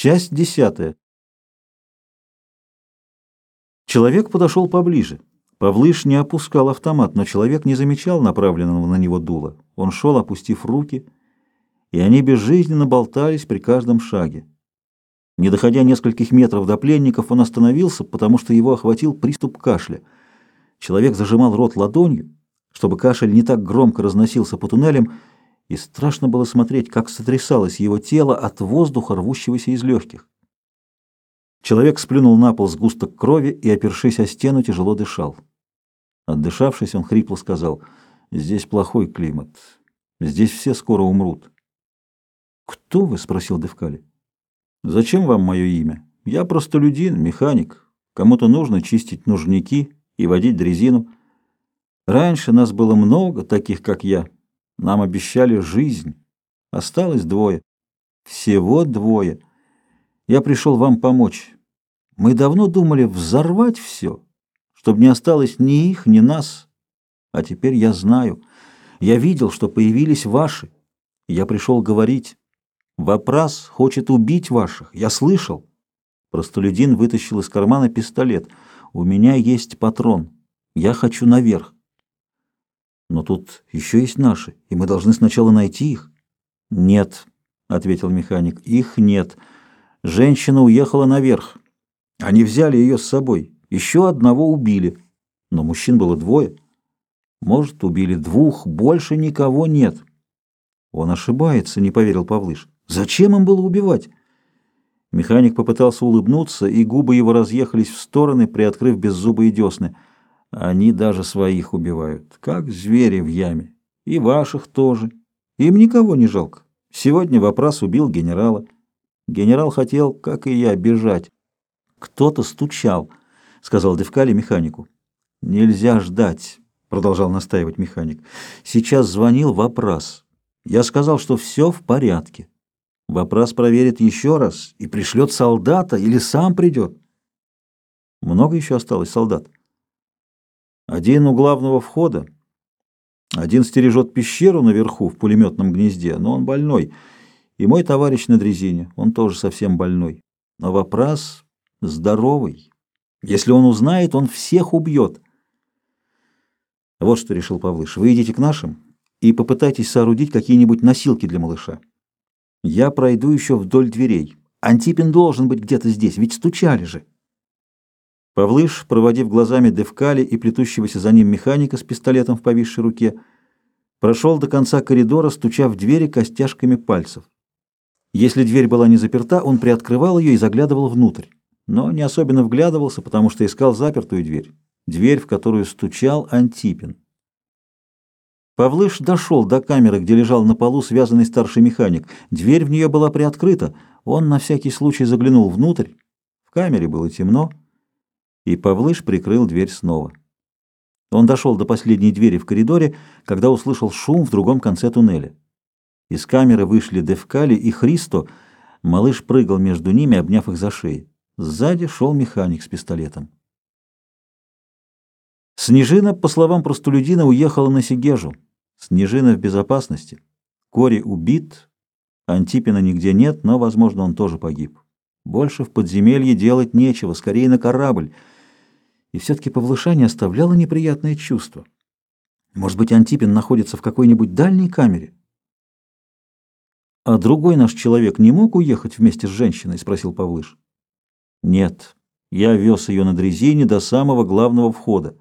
Часть десятая. Человек подошел поближе. Павлыш не опускал автомат, но человек не замечал направленного на него дула. Он шел, опустив руки, и они безжизненно болтались при каждом шаге. Не доходя нескольких метров до пленников, он остановился, потому что его охватил приступ кашля. Человек зажимал рот ладонью, чтобы кашель не так громко разносился по туннелям, и страшно было смотреть, как сотрясалось его тело от воздуха, рвущегося из легких. Человек сплюнул на пол сгусток крови и, опершись о стену, тяжело дышал. Отдышавшись, он хрипло сказал, «Здесь плохой климат. Здесь все скоро умрут». «Кто вы?» — спросил Девкали. «Зачем вам мое имя? Я простолюдин, механик. Кому-то нужно чистить нужники и водить дрезину. Раньше нас было много таких, как я». Нам обещали жизнь. Осталось двое. Всего двое. Я пришел вам помочь. Мы давно думали взорвать все, чтобы не осталось ни их, ни нас. А теперь я знаю. Я видел, что появились ваши. Я пришел говорить. Вопрос хочет убить ваших. Я слышал. Простолюдин вытащил из кармана пистолет. У меня есть патрон. Я хочу наверх. Но тут еще есть наши, и мы должны сначала найти их. Нет, ответил механик, их нет. Женщина уехала наверх. Они взяли ее с собой. Еще одного убили. Но мужчин было двое. Может, убили двух, больше никого нет. Он ошибается, не поверил Павлыш. Зачем им было убивать? Механик попытался улыбнуться, и губы его разъехались в стороны, приоткрыв беззубые десны. Они даже своих убивают, как звери в яме. И ваших тоже. Им никого не жалко. Сегодня вопрос убил генерала. Генерал хотел, как и я, бежать. Кто-то стучал, сказал Девкали механику. Нельзя ждать, продолжал настаивать механик. Сейчас звонил вопрос. Я сказал, что все в порядке. Вопрос проверит еще раз и пришлет солдата или сам придет. Много еще осталось солдат? Один у главного входа, один стережет пещеру наверху в пулеметном гнезде, но он больной. И мой товарищ на дрезине, он тоже совсем больной. Но вопрос здоровый. Если он узнает, он всех убьет. Вот что решил Павлыш. Вы идите к нашим и попытайтесь соорудить какие-нибудь носилки для малыша. Я пройду еще вдоль дверей. Антипин должен быть где-то здесь, ведь стучали же. Павлыш, проводив глазами Девкали и плетущегося за ним механика с пистолетом в повисшей руке, прошел до конца коридора, стуча в двери костяшками пальцев. Если дверь была не заперта, он приоткрывал ее и заглядывал внутрь, но не особенно вглядывался, потому что искал запертую дверь, дверь, в которую стучал Антипин. Павлыш дошел до камеры, где лежал на полу связанный старший механик. Дверь в нее была приоткрыта. Он на всякий случай заглянул внутрь. В камере было темно и Павлыш прикрыл дверь снова. Он дошел до последней двери в коридоре, когда услышал шум в другом конце туннеля. Из камеры вышли Девкали и Христо. Малыш прыгал между ними, обняв их за шеи. Сзади шел механик с пистолетом. Снежина, по словам простолюдина, уехала на Сигежу. Снежина в безопасности. Кори убит, Антипина нигде нет, но, возможно, он тоже погиб. Больше в подземелье делать нечего, скорее на корабль — и все-таки Павлыша не оставляло неприятное чувство. Может быть, Антипин находится в какой-нибудь дальней камере? «А другой наш человек не мог уехать вместе с женщиной?» — спросил Павлыш. «Нет, я вез ее на дрезине до самого главного входа».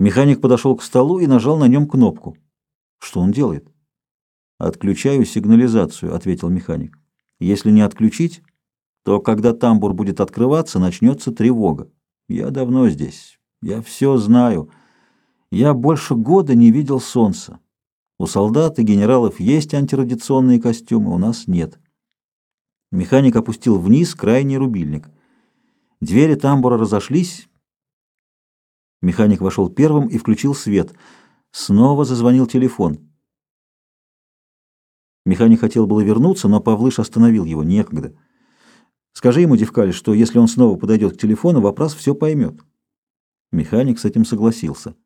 Механик подошел к столу и нажал на нем кнопку. «Что он делает?» «Отключаю сигнализацию», — ответил механик. «Если не отключить, то когда тамбур будет открываться, начнется тревога. Я давно здесь. Я все знаю. Я больше года не видел солнца. У солдат и генералов есть антирадиационные костюмы, у нас нет. Механик опустил вниз крайний рубильник. Двери тамбура разошлись. Механик вошел первым и включил свет. Снова зазвонил телефон. Механик хотел было вернуться, но Павлыш остановил его. Некогда. Скажи ему, Девкали, что если он снова подойдет к телефону, вопрос все поймет. Механик с этим согласился.